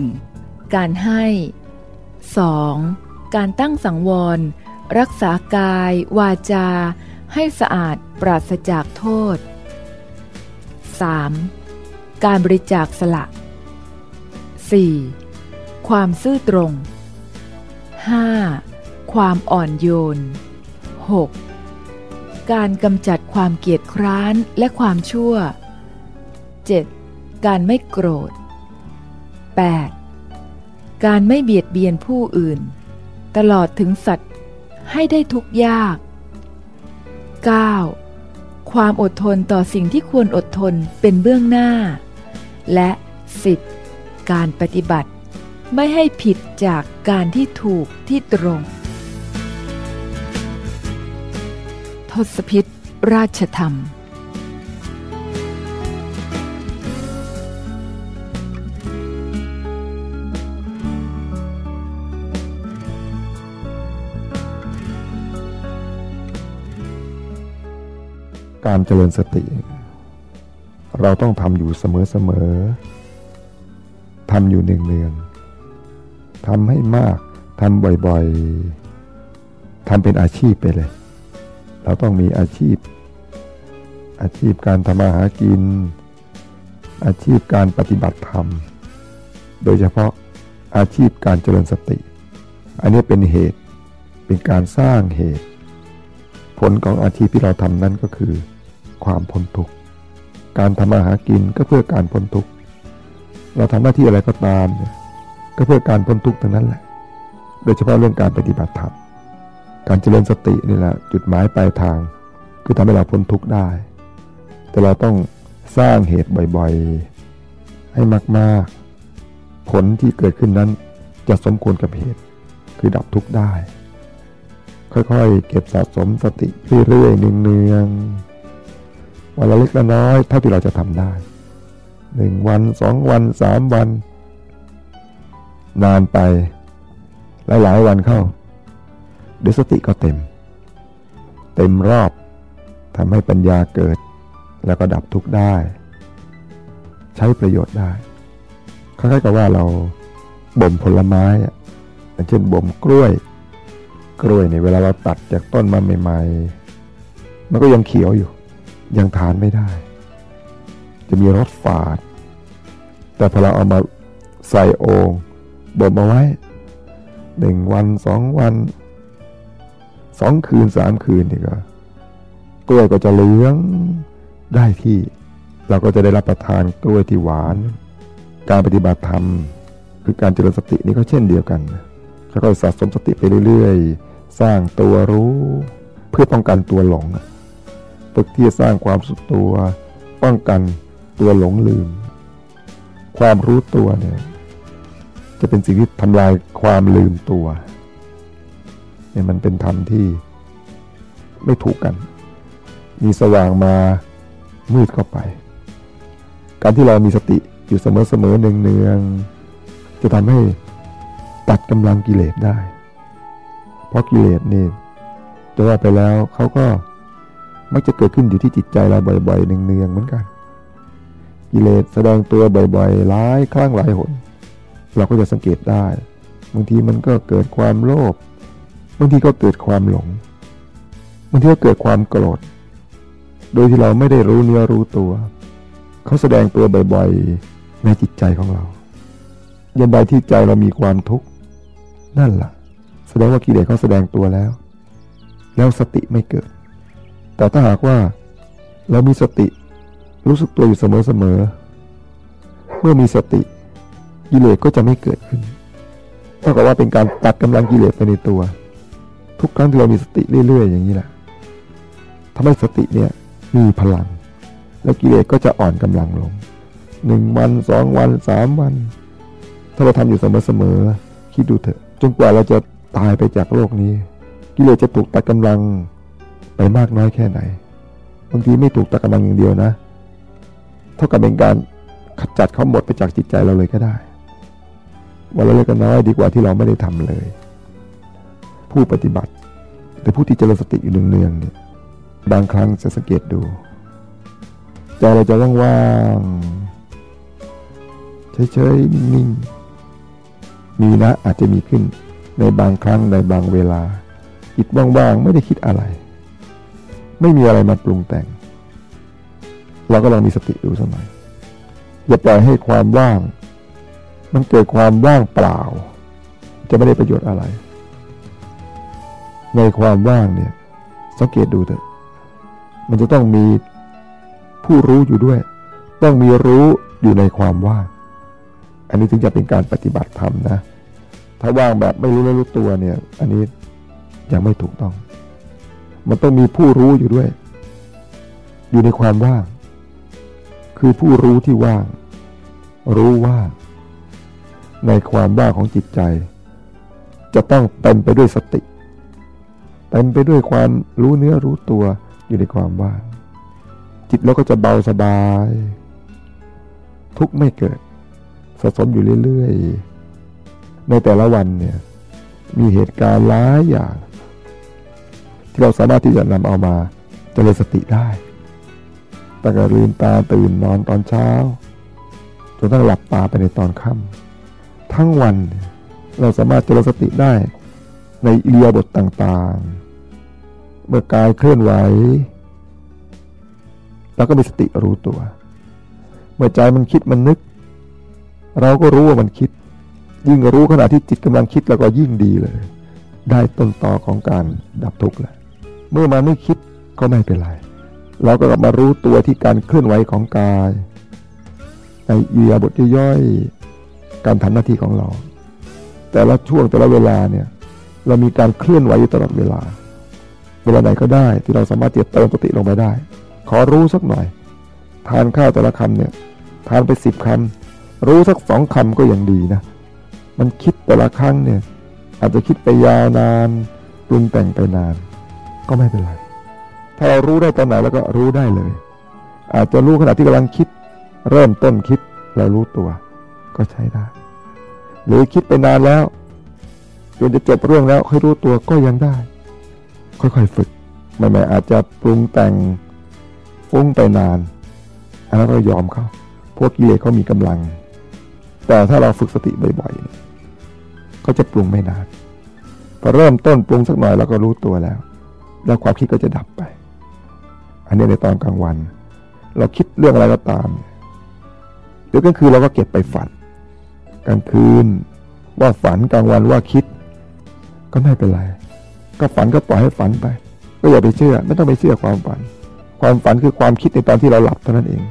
1. การให้ 2. การตั้งสังวร รักษากาย วาจา ให้สะอาดปราศจากโทษ 3. การบริจาคสละ 4. ความซื่อตรง 5. ความอ่อนโยน 6. การกำจัดความเกียจคร้านและความชั่ว 7. การไม่โกรธ 8. การไม่เบียดเบียนผู้อื่น ตลอดถึงสัตว์ให้ได้ทุกยาก 9. ความอดทนต่อสิ่งที่ควรอดทนเป็นเบื้องหน้า และ 10. การปฏิบัติ ไม่ให้ผิดจากการที่ถูกที่ตรง ทศพิษราชธรรม การเจริญสติ เราต้องทำอยู่เสมอๆทำอยู่เนืองๆทำให้มากทำบ่อยๆทำเป็นอาชีพไปเลย เราต้องมีอาชีพ อาชีพการทำมาหากิน อาชีพการปฏิบัติธรรม โดยเฉพาะอาชีพการเจริญสติ อันนี้เป็นเหตุเป็นการสร้างเหตุ ผลของอาชีพที่เราทำนั้นก็คือ ความพ้นทุกข์การทำมาหากินก็เพื่อการพ้นทุกข์เราทำหน้าที่อะไรก็ตามเนี่ยก็เพื่อการพ้นทุกข์ทั้งนั้นแหละ โดยเฉพาะเรื่องการปฏิบัติธรรมการเจริญสตินี่แหละจุดหมายปลายทาง คือทำให้เราพ้นทุกข์ได้ แต่เราต้องสร้างเหตุบ่อยๆ ให้มากๆ ผลที่เกิดขึ้นนั้นจะสมควรกับเหตุ คือดับทุกข์ได้ ค่อยๆ เก็บสะสมสติเรื่อยๆเนืองๆ วันละเล็กละน้อยเท่าที่เราจะทำได้หนึ่งวันสองวันสามวัน นานไป หลายๆวันเข้า เดี๋ยวสติก็เต็ม เต็มรอบทำให้ปัญญาเกิดแล้วก็ดับทุกข์ได้ ใช้ประโยชน์ได้คล้ายๆกับว่าเราบ่มผลไม้อย่างเช่นบ่มกล้วย กล้วยในเวลาเราตัดจากต้นมาใหม่ ๆ มันก็ยังเขียวอยู่ ยังทานไม่ได้ จะมีรสฝาด แต่พอเราเอามาใส่โองบ่มเอาไว้หนึ่งวันสองวันสองคืนสามคืนนี่ก็กล้วยก็จะเหลืองได้ที่ เราก็จะได้รับประทานกล้วยที่หวาน การปฏิบัติธรรม คือการเจริญสตินี่ก็เช่นเดียวกันแล้วก็สะสมสติไปเรื่อยๆ สร้างตัวรู้เพื่อป้องกันตัวหลง ฝึกที่จะสร้างความสุขตัว ป้องกันตัวหลงลืม ความรู้ตัวเนี่ยจะเป็นสิ่งที่ทำลายความลืมตัวเนี่ยมันเป็นธรรมที่ไม่ถูกกัน มีสว่างมามืดเข้าไป การที่เรามีสติอยู่เสมอๆเนืองๆจะทำให้ตัดกำลังกิเลสได้ เพราะกิเลสนี่จะว่าไปแล้วเขาก็ มักจะเกิดขึ้นอยู่ที่จิตใจเราบ่อยๆเนืองๆเหมือนกัน กิเลสแสดงตัวบ่อยๆหลายครั้งหลายหน เราก็จะสังเกตได้ บางทีมันก็เกิดความโลภบางทีก็เกิดความหลงบางทีก็เกิดความโกรธโดยที่เราไม่ได้รู้เนื้อรู้ตัว เขาแสดงตัวบ่อยๆในจิตใจของเรายันใดที่ใจเรามีความทุกข์นั่นละ่ะ แสดงว่ากิเลสเขาแสดงตัวแล้ว แล้วสติไม่เกิด แต่ถ้าหากว่าเรามีสติรู้สึกตัวอยู่เสมอๆเมื่อมีสติกิเลสก็จะไม่เกิดขึ้นเท่ากับว่าเป็นการตัดกำลังกิเลสไปในตัว ทุกครั้งที่เรามีสติเรื่อย ๆ อย่างนี้แหละทำให้สติเนี่ยมีพลัง แล้วกิเลสก็จะอ่อนกำลังลงหนึ่งวันสองวันสามวัน ถ้าเราทำอยู่เสมอๆคิดดูเถอะ จนกว่าเราจะตายไปจากโลกนี้ กิเลสจะถูกตัดกำลัง ไปมากน้อยแค่ไหน บางทีไม่ถูกตัดกำลังอย่างเดียวนะ เท่ากับเป็นการขจัดเขาหมดไปจากจิตใจเราเลยก็ได้วันละเล็กน้อยดีกว่าที่เราไม่ได้ทำเลย ผู้ปฏิบัติ หรือผู้ที่เจริญสติอยู่เนืองๆเนี่ยบางครั้งจะสังเกตดูใจเราจะว่างๆเฉยๆนิ่งมีนะอาจจะมีขึ้นในบางครั้งในบางเวลาจิตว่างๆไม่ได้คิดอะไร ไม่มีอะไรมาปรุงแต่ง เราก็ลองมีสติดูสักหน่อยอย่าปล่อยให้ความว่าง มันเกิดความว่างเปล่า จะไม่ได้ประโยชน์อะไร ในความว่างเนี่ย สังเกตดูเถอะ มันจะต้องมีผู้รู้อยู่ด้วย ต้องมีรู้อยู่ในความว่าง อันนี้ถึงจะเป็นการปฏิบัติธรรมนะ ถ้าว่างแบบไม่รู้ไม่รู้ตัวเนี่ย อันนี้ยังไม่ถูกต้อง มันต้องมีผู้รู้อยู่ด้วย อยู่ในความว่าง คือผู้รู้ที่ว่าง รู้ว่า ในความว่างของจิตใจ จะต้องเต็มไปด้วยสติ เต็มไปด้วยความรู้เนื้อรู้ตัวอยู่ในความว่าง จิตเราก็จะเบาสบาย ทุกไม่เกิดสะสมอยู่เรื่อยๆ ในแต่ละวันเนี่ยมีเหตุการณ์หลายอย่าง ที่เราสามารถที่จะนำเอามาเจริญสติได้ตั้งแต่ลืมตาตื่นนอนตอนเช้าจนทั้งหลับตาไปในตอนค่ำทั้งวันเราสามารถเจริญสติได้ในเลียบทต่างๆ เมื่อกายเคลื่อนไหวเราก็มีสติรู้ตัว เมื่อใจมันคิดมันนึก เราก็รู้ว่ามันคิด ยิ่งรู้ขณะที่จิตกำลังคิดแล้วก็ยิ่งดีเลย ได้ต้นต่อของการดับทุกข์แล้ว เมื่อมันไม่คิดก็ไม่เป็นไร เราก็กลับมารู้ตัวที่การเคลื่อนไหวของกาย ในเอียบทย่อยๆการทำหน้าที่ของเรา แต่ละช่วงแต่ละเวลาเนี่ย เรามีการเคลื่อนไหวอยู่ตลอดเวลา เวลาไหนก็ได้ที่เราสามารถจะเติมสติลงไปได้ ขอรู้สักหน่อย ทานข้าวแต่ละคำเนี่ย ทานไปสิบคำรู้สักสองคำก็ยังดีนะ มันคิดแต่ละครั้งเนี่ย อาจจะคิดไปยาวนานปรุงแต่งไปนาน ก็ไม่เป็นไร ถ้าเรารู้ได้ตอนไหนแล้วก็รู้ได้เลย อาจจะรู้ขณะที่กำลังคิด เริ่มต้นคิดเรารู้ตัว ก็ใช้ได้ หรือคิดไปนานแล้วจนจะจบเรื่องแล้วค่อยรู้ตัวก็ยังได้ ค่อยๆฝึกใหม่ๆอาจจะปรุงแต่งฟุ้งไปนานอันนั้นก็ยอมเขาพวกกิเลสเขามีกำลัง แต่ถ้าเราฝึกสติบ่อยๆก็จะปรุงไม่นานพอเริ่มต้นปรุงสักหน่อยเราก็รู้ตัวแล้ว แล้วความคิดก็จะดับไป อันนี้ในตอนกลางวัน เราคิดเรื่องอะไรก็ตามเดี๋ยวกลางคืนเราก็เก็บไปฝันกลางคืนว่าฝันกลางวันว่าคิด ก็ไม่เป็นไร ก็ฝันก็ปล่อยให้ฝันไป ก็อย่าไปเชื่อ ไม่ต้องไปเชื่อความฝัน ความฝันคือความคิดในตอนที่เราหลับเท่านั้นเอง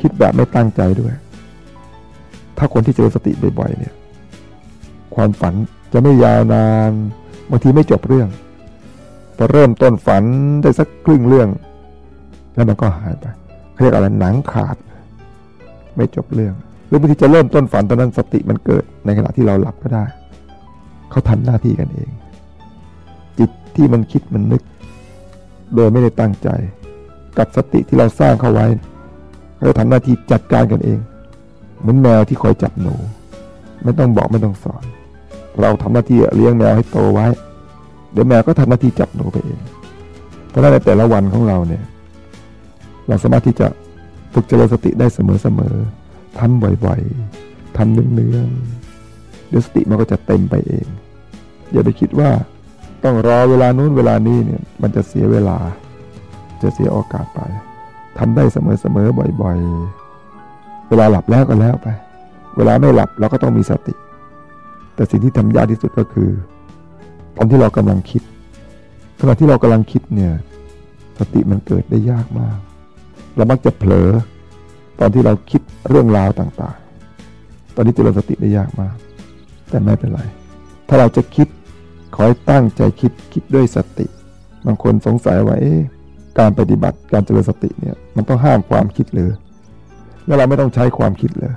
คิดแบบไม่ตั้งใจด้วย ถ้าคนที่เจอสติบ่อยๆเนี่ย ความฝันจะไม่ยาวนานบางทีไม่จบเรื่อง พอเริ่มต้นฝันได้สักครึ่งเรื่อง แล้วมันก็หายไปเขาเรียกอะไรหนังขาด ไม่จบเรื่อง หรือบางทีจะเริ่มต้นฝันตอนนั้นสติมันเกิดในขณะที่เราหลับก็ได้ เขาทำหน้าที่กันเอง จิตที่มันคิดมันนึก โดยไม่ได้ตั้งใจ กับสติที่เราสร้างเข้าไว้เขาจะทำหน้าที่จัดการกันเอง เหมือนแมวที่คอยจับหนู ไม่ต้องบอกไม่ต้องสอน เราทำหน้าที่เลี้ยงแมวให้โตไว้ เดี๋ยวแมวก็ทำหน้าที่จับหนูไปเอง เพราะฉะนั้นในแต่ละวันของเราเนี่ย เราสามารถที่จะฝึกเจริญสติได้เสมอๆทำบ่อยๆทำเนืองๆเดี๋ยวสติมันก็จะเต็มไปเอง อย่าไปคิดว่าต้องรอเวลานู้นเวลานี้เนี่ยมันจะเสียเวลา จะเสียโอกาสไปทำได้เสมอๆบ่อยๆ เวลาหลับแล้วก็แล้วไป เวลาไม่หลับเราก็ต้องมีสติ แต่สิ่งที่ทำยากที่สุดก็คือ ตอนที่เรากำลังคิด ขณะที่เรากำลังคิดเนี่ยสติมันเกิดได้ยากมาก เรามักจะเผลอ ตอนที่เราคิดเรื่องราวต่างๆ ตอนนี้จะเราสติได้ยากมาก แต่ไม่เป็นไร ถ้าเราจะคิดขอให้ตั้งใจคิดคิดด้วยสติ บางคนสงสัยว่าการปฏิบัติการเจริญสติเนี่ยมันต้องห้ามความคิดเลยแล้วเราไม่ต้องใช้ความคิดเลย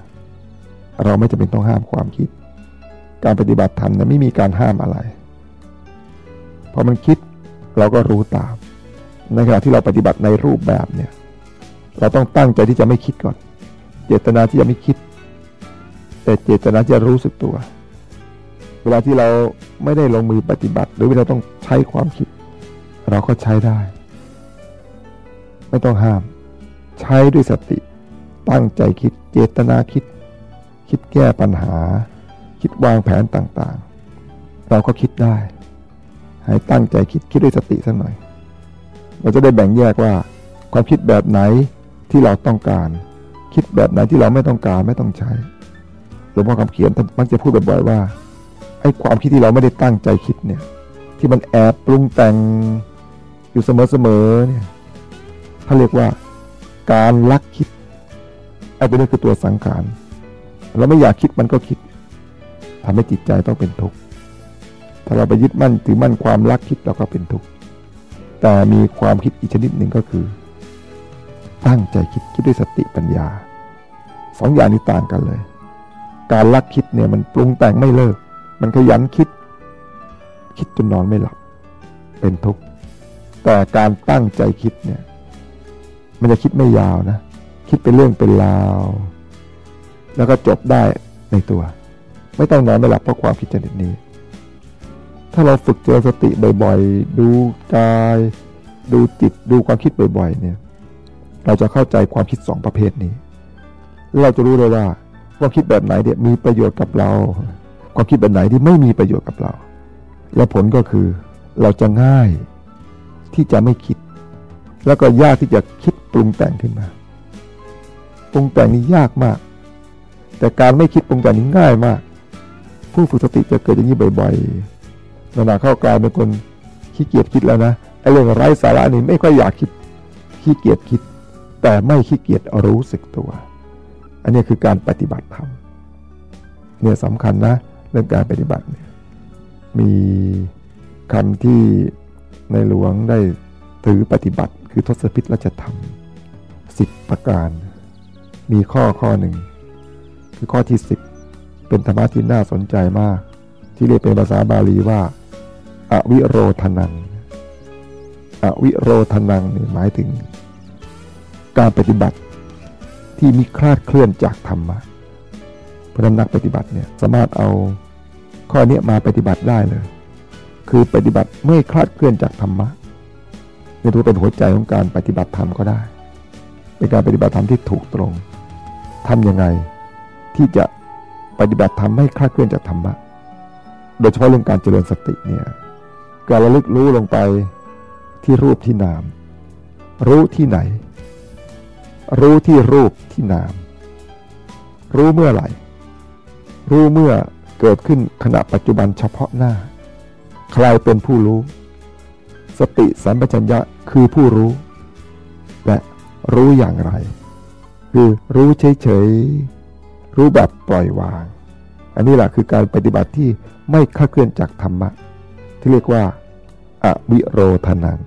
เราไม่จำเป็นต้องห้ามความคิด การปฏิบัติธรรมเนี่ยไม่มีการห้ามอะไร พอมันคิดเราก็รู้ตาม ในขณะที่เราปฏิบัติในรูปแบบเนี่ย เราต้องตั้งใจที่จะไม่คิดก่อน เจตนาที่จะไม่คิด แต่เจตนาจะรู้สึกตัว เวลาที่เราไม่ได้ลงมือปฏิบัติ หรือเวลาต้องใช้ความคิด เราก็ใช้ได้ ไม่ต้องห้าม ใช้ด้วยสติ ตั้งใจคิด เจตนาคิด คิดแก้ปัญหา คิดคิดวางแผนต่างๆ เราก็คิดได้ ให้ตั้งใจคิดคิดด้วยสติสักหน่อย เราจะได้แบ่งแยกว่า ความคิดแบบไหนที่เราต้องการ คิดแบบไหนที่เราไม่ต้องการไม่ต้องใช้หลวงพ่อคำเขียนมักจะพูดบ่อยๆว่าไอ้ความคิดที่เราไม่ได้ตั้งใจคิดเนี่ย ที่มันแอบปรุงแต่งอยู่เสมอๆเนี่ยเขาเรียกว่าการลักคิดไอ้ตัวนี้คือตัวสังขารเราไม่อยากคิดมันก็คิดทำให้จิตใจต้องเป็นทุกข์ ถ้าเราไปยึดมั่นถือมั่นความรักคิดเราก็เป็นทุกข์แต่มีความคิดอีกชนิดหนึ่งก็คือ ตั้งใจคิดคิดด้วยสติปัญญาสองอย่างนี้ต่างกันเลย การลักคิดเนี่ยมันปรุงแต่งไม่เลิก มันขยันคิด คิดจนนอนไม่หลับ เป็นทุกข์แต่การตั้งใจคิดเนี่ย มันจะคิดไม่ยาวนะ คิดเป็นเรื่องเป็นราว แล้วก็จบได้ในตัว ไม่ต้องนอนไม่หลับเพราะความคิดชนิดนี้ ถ้าเราฝึกเจริญสติบ่อยๆ ดูกาย ดูจิตดูความคิดบ่อยๆเนี่ยเราจะเข้าใจความคิดสองประเภทนี้ เราจะรู้เลยว่า ความคิดแบบไหนเนี่ยมีประโยชน์กับเรา ความคิดแบบไหนที่ไม่มีประโยชน์กับเรา และผลก็คือเราจะง่ายที่จะไม่คิด แล้วก็ยากที่จะคิดปรุงแต่งขึ้นมาปรุงแต่งนี้ยากมาก แต่การไม่คิดปรุงแต่งนี้ง่ายมาก ผู้ฝึกสติจะเกิดอย่างนี้บ่อย ๆ นานาเข้ากลายเป็นคนขี้เกียจคิดแล้วนะไอ้เรื่องไร้สาระนี่ไม่ค่อยอยากคิดขี้เกียจคิด แต่ไม่ขี้เกียจรู้สึกตัว อันนี้คือการปฏิบัติธรรมเนี่ยสำคัญนะเรื่องการปฏิบัติเนี่ยมีคำที่ในหลวงได้ถือปฏิบัติ คือทศพิธราชธรรมสิบประการ มีข้อข้อหนึ่ง คือข้อที่สิบเป็นธรรมะที่น่าสนใจมาก ที่เรียกเป็นภาษาบาลีว่า อวิโรธนัง อวิโรธนังนี่หมายถึง การปฏิบัติที่มีคลาดเคลื่อนจากธรรมะเพราะนักปฏิบัติเนี่ยสามารถเอาข้อนี้มาปฏิบัติได้เลย คือปฏิบัติไม่คลาดเคลื่อนจากธรรมะนี่ถือเป็นหัวใจของการปฏิบัติธรรมก็ได้เป็นการปฏิบัติธรรมที่ถูกตรงทำยังไงที่จะปฏิบัติธรรมไม่คลาดเคลื่อนจากธรรมะ โดยเฉพาะเรื่องการเจริญสติเนี่ย การระลึกรู้ลงไปที่รูปที่นาม รู้ที่ไหน รู้ที่รูปที่นาม รู้เมื่อไหร่ รู้เมื่อเกิดขึ้นขณะปัจจุบันเฉพาะหน้า ใครเป็นผู้รู้ สติสัมปชัญญะคือผู้รู้ และรู้อย่างไร คือรู้เฉยๆ รู้แบบปล่อยวาง อันนี้แหละคือการปฏิบัติที่ไม่คาเคลื่อนจากธรรมะ ที่เรียกว่าอวิโรธนัง